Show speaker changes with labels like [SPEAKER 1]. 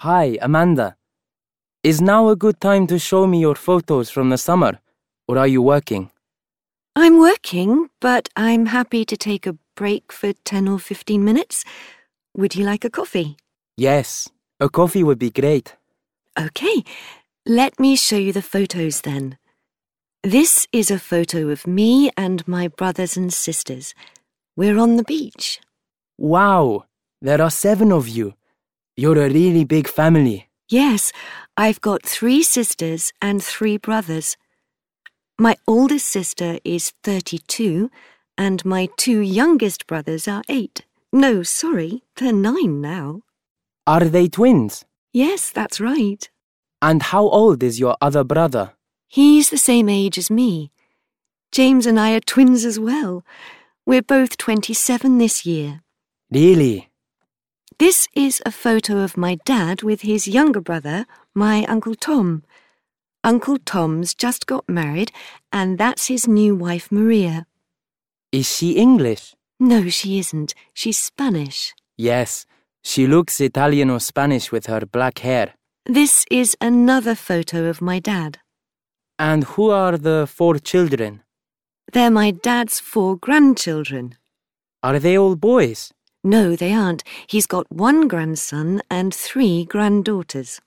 [SPEAKER 1] Hi, Amanda. Is now a good time to show me your photos from the summer, or are you working?
[SPEAKER 2] I'm working, but I'm happy to take a break for 10 or 15 minutes. Would you like a coffee?
[SPEAKER 1] Yes, a coffee would be great.
[SPEAKER 2] Okay, let me show you the photos then. This is a photo of me and my brothers and sisters. We're on the beach.
[SPEAKER 1] Wow, there are seven of you. You're a really big family.
[SPEAKER 2] Yes, I've got three sisters and three brothers. My oldest sister is 32, and my two youngest brothers are eight. No, sorry, they're nine now.
[SPEAKER 1] Are they twins?
[SPEAKER 2] Yes, that's right.
[SPEAKER 1] And how old is your other brother?
[SPEAKER 2] He's the same age as me. James and I are twins as well. We're both 27 this year.
[SPEAKER 1] Really?
[SPEAKER 2] This is a photo of my dad with his younger brother, my Uncle Tom. Uncle Tom's just got married, and that's his new wife, Maria.
[SPEAKER 1] Is she English?
[SPEAKER 2] No, she isn't. She's Spanish.
[SPEAKER 1] Yes, she looks Italian or Spanish with her black hair.
[SPEAKER 2] This is another photo of my dad.
[SPEAKER 1] And who are the four children?
[SPEAKER 2] They're my dad's four grandchildren.
[SPEAKER 1] Are they all boys?
[SPEAKER 2] No, they aren't. He's got one grandson and three granddaughters.